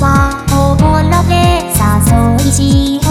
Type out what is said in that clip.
はおぼろで誘いし